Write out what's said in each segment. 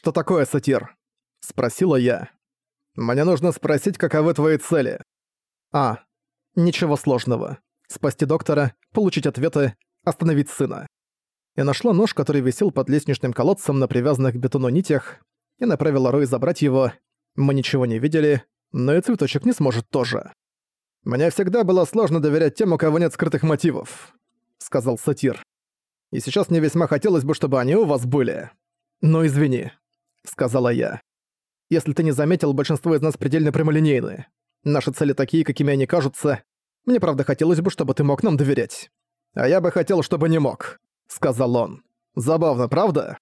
«Что такое, сатир?» — спросила я. «Мне нужно спросить, каковы твои цели». «А, ничего сложного. Спасти доктора, получить ответы, остановить сына». Я нашла нож, который висел под лестничным колодцем на привязанных к бетону нитях, и направила Рой забрать его. Мы ничего не видели, но и цветочек не сможет тоже. «Мне всегда было сложно доверять тем, у кого нет скрытых мотивов», — сказал сатир. «И сейчас мне весьма хотелось бы, чтобы они у вас были. Но извини», — сказала я. «Если ты не заметил, большинство из нас предельно прямолинейны. Наши цели такие, какими они кажутся. Мне правда хотелось бы, чтобы ты мог нам доверять. А я бы хотел, чтобы не мог», — сказал он. «Забавно, правда?»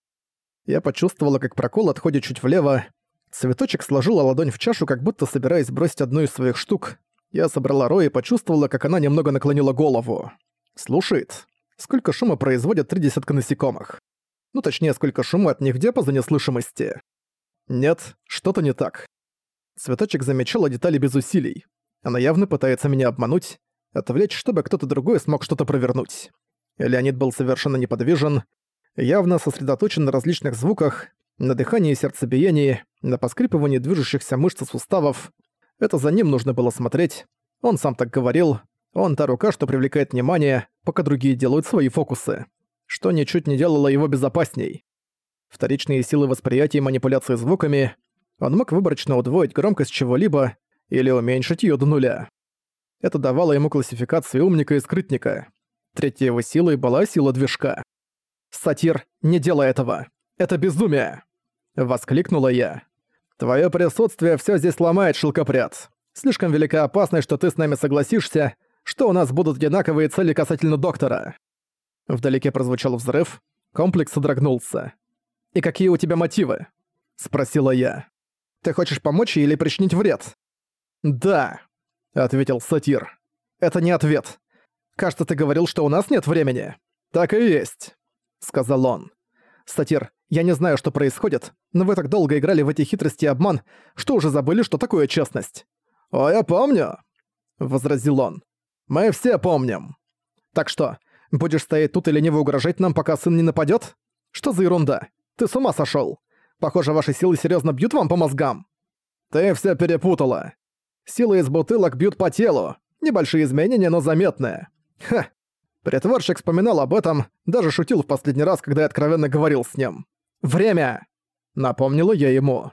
Я почувствовала, как прокол отходит чуть влево. Цветочек сложила ладонь в чашу, как будто собираясь бросить одну из своих штук, я собрала Ро и почувствовала, как она немного наклонила голову. Слушает. Сколько шума производят три десятка насекомых? Ну, точнее, сколько шума от них диапаза неслышимости. Нет, что-то не так. Цветочек замечала детали без усилий. Она явно пытается меня обмануть, отвлечь, чтобы кто-то другой смог что-то провернуть. Леонид был совершенно неподвижен, явно сосредоточен на различных звуках, на дыхании и сердцебиении, на поскрипывании движущихся мышц суставов, это за ним нужно было смотреть. Он сам так говорил. Он та рука, что привлекает внимание, пока другие делают свои фокусы. Что ничуть не делало его безопасней. Вторичные силы восприятия и манипуляции звуками. Он мог выборочно удвоить громкость чего-либо или уменьшить ее до нуля. Это давало ему классификацию умника и скрытника. Третьей его силой была сила движка. «Сатир, не делай этого! Это безумие!» Воскликнула я. Твое присутствие все здесь ломает, шелкопряд. Слишком велика опасность, что ты с нами согласишься, что у нас будут одинаковые цели касательно доктора». Вдалеке прозвучал взрыв, комплекс содрогнулся. «И какие у тебя мотивы?» — спросила я. «Ты хочешь помочь или причинить вред?» «Да», — ответил сатир. «Это не ответ. Кажется, ты говорил, что у нас нет времени». «Так и есть», — сказал он. «Сатир, я не знаю, что происходит, но вы так долго играли в эти хитрости и обман, что уже забыли, что такое честность». «О, я помню», — возразил он. «Мы все помним». «Так что, будешь стоять тут или не угрожать нам, пока сын не нападет? Что за ерунда? Ты с ума сошел? Похоже, ваши силы серьезно бьют вам по мозгам». «Ты все перепутала. Силы из бутылок бьют по телу. Небольшие изменения, но заметные. Ха. Притворщик вспоминал об этом, даже шутил в последний раз, когда я откровенно говорил с ним. «Время!» — напомнила я ему.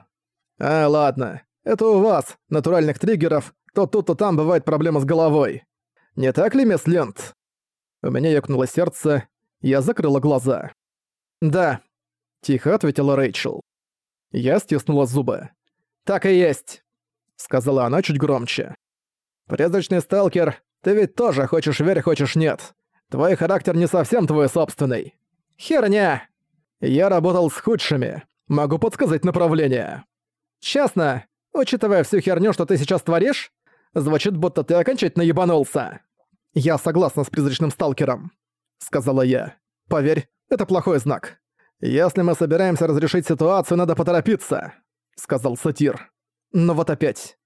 «А, ладно. Это у вас, натуральных триггеров, то тут, то там бывает проблема с головой. Не так ли, мисс Лент?» У меня ёкнуло сердце, я закрыла глаза. «Да», — тихо ответила Рэйчел. Я стиснула зубы. «Так и есть», — сказала она чуть громче. «Призрачный сталкер, ты ведь тоже хочешь верь, хочешь нет. Твой характер не совсем твой собственный». «Херня!» Я работал с худшими. Могу подсказать направление. Честно, учитывая всю херню, что ты сейчас творишь, звучит, будто ты окончательно ебанулся. Я согласна с призрачным сталкером, сказала я. Поверь, это плохой знак. Если мы собираемся разрешить ситуацию, надо поторопиться, сказал сатир. Но вот опять,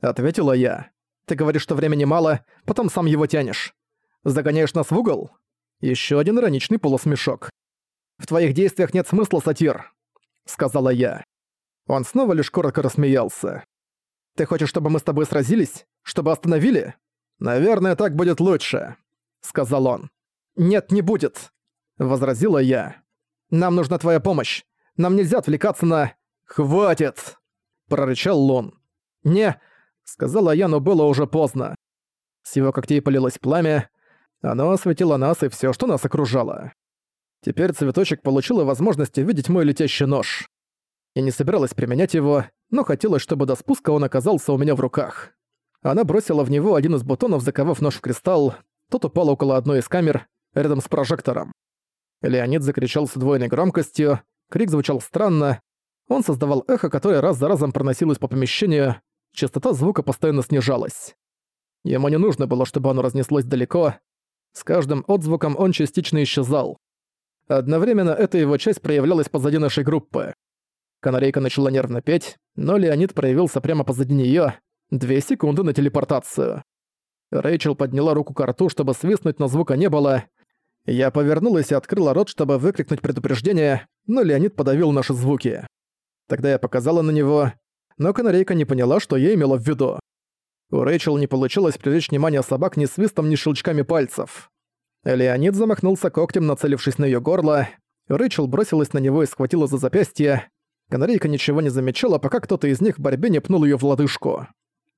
ответила я. Ты говоришь, что времени мало, потом сам его тянешь. Загоняешь нас в угол? Еще один ироничный полусмешок. «В твоих действиях нет смысла, сатир», — сказала я. Он снова лишь коротко рассмеялся. «Ты хочешь, чтобы мы с тобой сразились? Чтобы остановили? Наверное, так будет лучше», — сказал он. «Нет, не будет», — возразила я. «Нам нужна твоя помощь. Нам нельзя отвлекаться на...» «Хватит!» — прорычал Лон. «Не», — сказала я, но было уже поздно. С его когтей полилось пламя. Оно осветило нас и все, что нас окружало. Теперь цветочек получила возможность увидеть мой летящий нож. Я не собиралась применять его, но хотелось, чтобы до спуска он оказался у меня в руках. Она бросила в него один из бутонов, заковав нож в кристалл. Тот упал около одной из камер, рядом с прожектором. Леонид закричал с удвоенной громкостью, крик звучал странно. Он создавал эхо, которое раз за разом проносилось по помещению, частота звука постоянно снижалась. Ему не нужно было, чтобы оно разнеслось далеко. С каждым отзвуком он частично исчезал. Одновременно эта его часть проявлялась позади нашей группы. Канарейка начала нервно петь, но Леонид проявился прямо позади неё. Две секунды на телепортацию. Рэйчел подняла руку к рту, чтобы свистнуть, но звука не было. Я повернулась и открыла рот, чтобы выкрикнуть предупреждение, но Леонид подавил наши звуки. Тогда я показала на него, но канарейка не поняла, что я имела в виду. У Рэйчел не получилось привлечь внимание собак ни свистом, ни щелчками пальцев. Леонид замахнулся когтем, нацелившись на её горло. Рэйчел бросилась на него и схватила за запястье. Канарейка ничего не замечала, пока кто-то из них в борьбе не пнул её в лодыжку.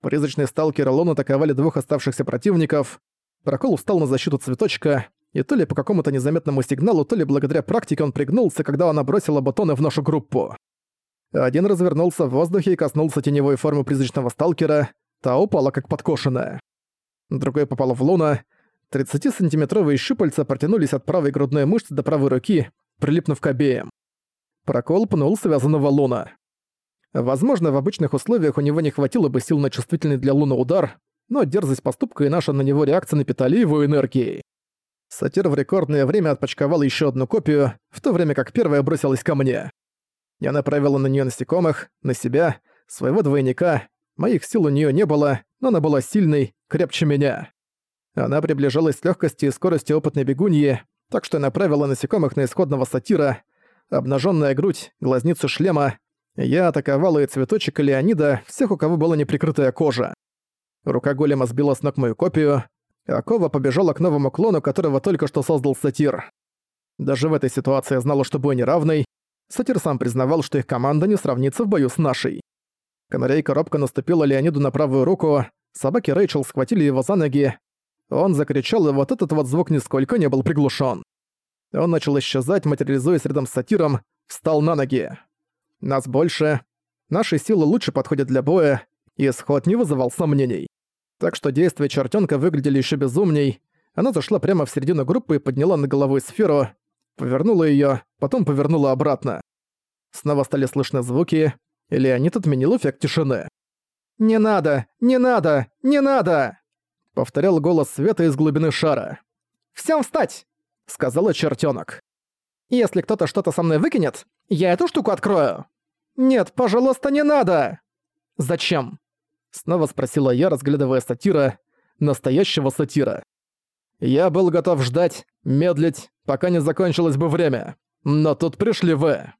Призрачные сталкеры Лон атаковали двух оставшихся противников. Прокол встал на защиту цветочка, и то ли по какому-то незаметному сигналу, то ли благодаря практике он пригнулся, когда она бросила батоны в нашу группу. Один развернулся в воздухе и коснулся теневой формы призрачного сталкера, та упала как подкошенная. Другой попал в луна. 30-сантиметровые щупальца протянулись от правой грудной мышцы до правой руки, прилипнув к обеим. Прокол пнул связанного луна. Возможно, в обычных условиях у него не хватило бы сил на чувствительный для луна удар, но дерзость поступка и наша на него реакция напитали его энергией. Сатир в рекордное время отпочковал еще одну копию, в то время как первая бросилась ко мне. Я направила на нее насекомых, на себя, своего двойника. Моих сил у нее не было, но она была сильной, крепче меня. Она приближалась с легкостью и скоростью опытной бегуньи, так что я направила насекомых на исходного сатира. Обнаженная грудь, глазницы шлема. Я атаковала и цветочек и Леонида, всех, у кого была неприкрытая кожа. Рука голема сбила с ног мою копию, Акова побежала к новому клону, которого только что создал Сатир. Даже в этой ситуации я знала, что бой неравный. Сатир сам признавал, что их команда не сравнится в бою с нашей. Канарейка робко наступила Леониду на правую руку, собаки Рэйчел схватили его за ноги. Он закричал, и вот этот вот звук нисколько не был приглушен. Он начал исчезать, материализуясь рядом с сатиром, встал на ноги. Нас больше, наши силы лучше подходят для боя, и исход не вызывал сомнений. Так что действия чертенка выглядели еще безумней. Она зашла прямо в середину группы и подняла на головой сферу, повернула ее, потом повернула обратно. Снова стали слышны звуки, и Леонид отменил эффект тишины. «Не надо! Не надо! Не надо!» Повторял голос света из глубины шара. «Всем встать!» — сказала чертенок. «Если кто-то что-то со мной выкинет, я эту штуку открою!» «Нет, пожалуйста, не надо!» «Зачем?» Снова спросила я, разглядывая сатира, настоящего сатира. Я был готов ждать, медлить, пока не закончилось бы время. Но тут пришли вы.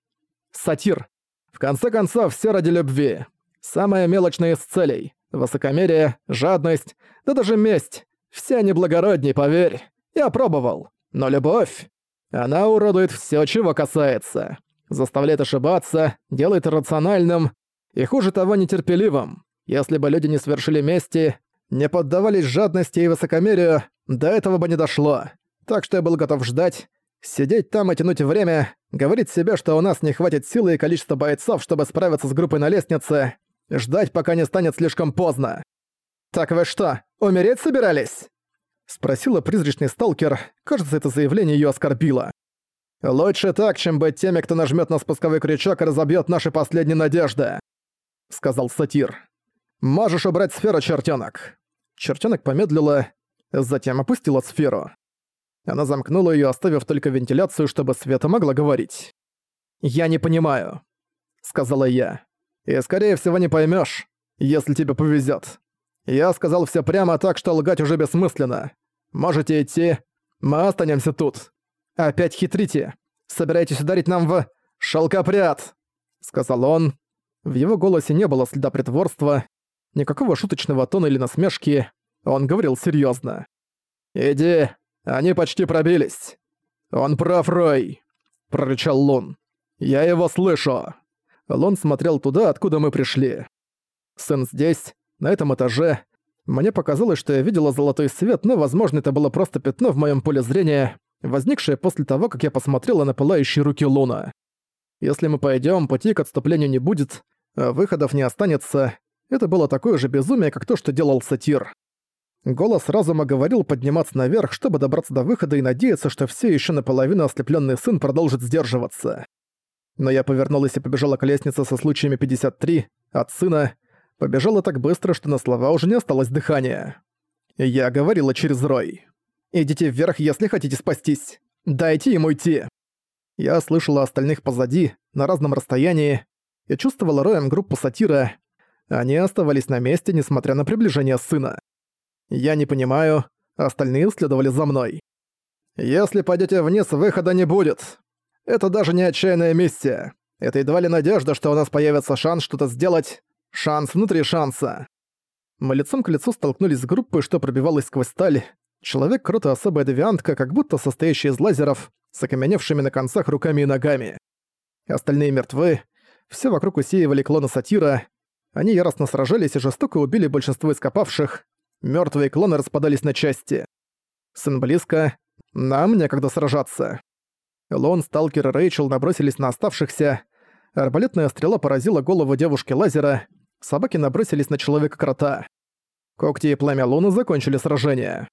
Сатир. В конце концов, все ради любви. Самая мелочная из целей. Высокомерие, жадность, да даже месть. Все они благородней, поверь. Я пробовал. Но любовь... Она уродует все, чего касается. Заставляет ошибаться, делает иррациональным и, хуже того, нетерпеливым. Если бы люди не совершили мести, не поддавались жадности и высокомерию, до этого бы не дошло. Так что я был готов ждать, сидеть там и тянуть время, говорить себе, что у нас не хватит силы и количества бойцов, чтобы справиться с группой на лестнице, ждать, пока не станет слишком поздно. «Так вы что, умереть собирались?» Спросила призрачный сталкер, кажется, это заявление её оскорбило. «Лучше так, чем быть теми, кто нажмёт на спусковой крючок и разобьёт наши последние надежды», — сказал сатир. «Можешь убрать сферу, чертенок!» Чертенок помедлила, затем опустила сферу. Она замкнула ее, оставив только вентиляцию, чтобы Света могла говорить. «Я не понимаю», — сказала я. «И скорее всего не поймешь, если тебе повезет. Я сказал все прямо так, что лгать уже бессмысленно. Можете идти, мы останемся тут. Опять хитрите. Собираетесь ударить нам в шелкопряд», — сказал он. В его голосе не было следа притворства, Никакого шуточного тона или насмешки. Он говорил серьезно. «Иди, они почти пробились». «Он прав, Рой», — прорычал Лун. «Я его слышу». Лун смотрел туда, откуда мы пришли. Сын здесь, на этом этаже. Мне показалось, что я видела золотой свет, но, возможно, это было просто пятно в моем поле зрения, возникшее после того, как я посмотрела на пылающие руки Луна. Если мы пойдем, пути к отступлению не будет, а выходов не останется, это было такое же безумие, как то, что делал сатир. Голос разума говорил подниматься наверх, чтобы добраться до выхода и надеяться, что все еще наполовину ослепленный сын продолжит сдерживаться. Но я повернулась и побежала к лестнице со случаями 53 от сына. Побежала так быстро, что на слова уже не осталось дыхания. Я говорила через Рой. «Идите вверх, если хотите спастись. Дайте ему идти». Я слышала остальных позади, на разном расстоянии, и чувствовала роем группу сатира, они оставались на месте, несмотря на приближение сына. Я не понимаю, остальные следовали за мной. Если пойдете вниз, выхода не будет. Это даже не отчаянная миссия. Это едва ли надежда, что у нас появится шанс что-то сделать. Шанс внутри шанса. Мы лицом к лицу столкнулись с группой, что пробивалась сквозь сталь. Человек круто особая девиантка, как будто состоящая из лазеров, с окаменевшими на концах руками и ногами. Остальные мертвы. Все вокруг усеивали клоны сатира. Они яростно сражались и жестоко убили большинство ископавших. Мертвые клоны распадались на части. Сын близко. Нам некогда сражаться. Лон, Сталкер и Рэйчел набросились на оставшихся. Арбалетная стрела поразила голову девушки лазера. Собаки набросились на человека-крота. Когти и пламя Луны закончили сражение.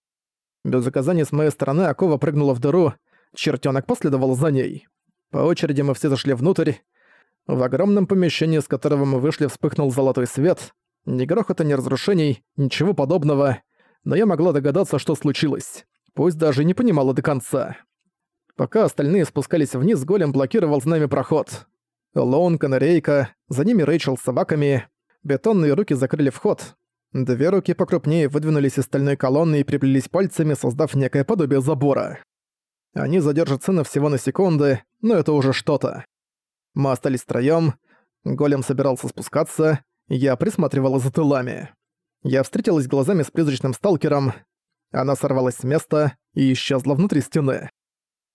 Без указаний с моей стороны Акова прыгнула в дыру, чертёнок последовал за ней. По очереди мы все зашли внутрь. В огромном помещении, с которого мы вышли, вспыхнул золотой свет. Ни грохота, ни разрушений, ничего подобного. Но я могла догадаться, что случилось. Пусть даже не понимала до конца. Пока остальные спускались вниз, голем блокировал с нами проход. Лоун, канарейка, за ними Рэйчел с собаками. Бетонные руки закрыли вход. Две руки покрупнее выдвинулись из стальной колонны и приплелись пальцами, создав некое подобие забора. Они задержат сына всего на секунды, но это уже что-то. Мы остались втроём, голем собирался спускаться, я присматривала за тылами. Я встретилась глазами с призрачным сталкером, она сорвалась с места и исчезла внутри стены.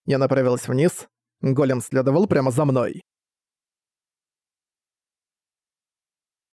Я направилась вниз, голем следовал прямо за мной.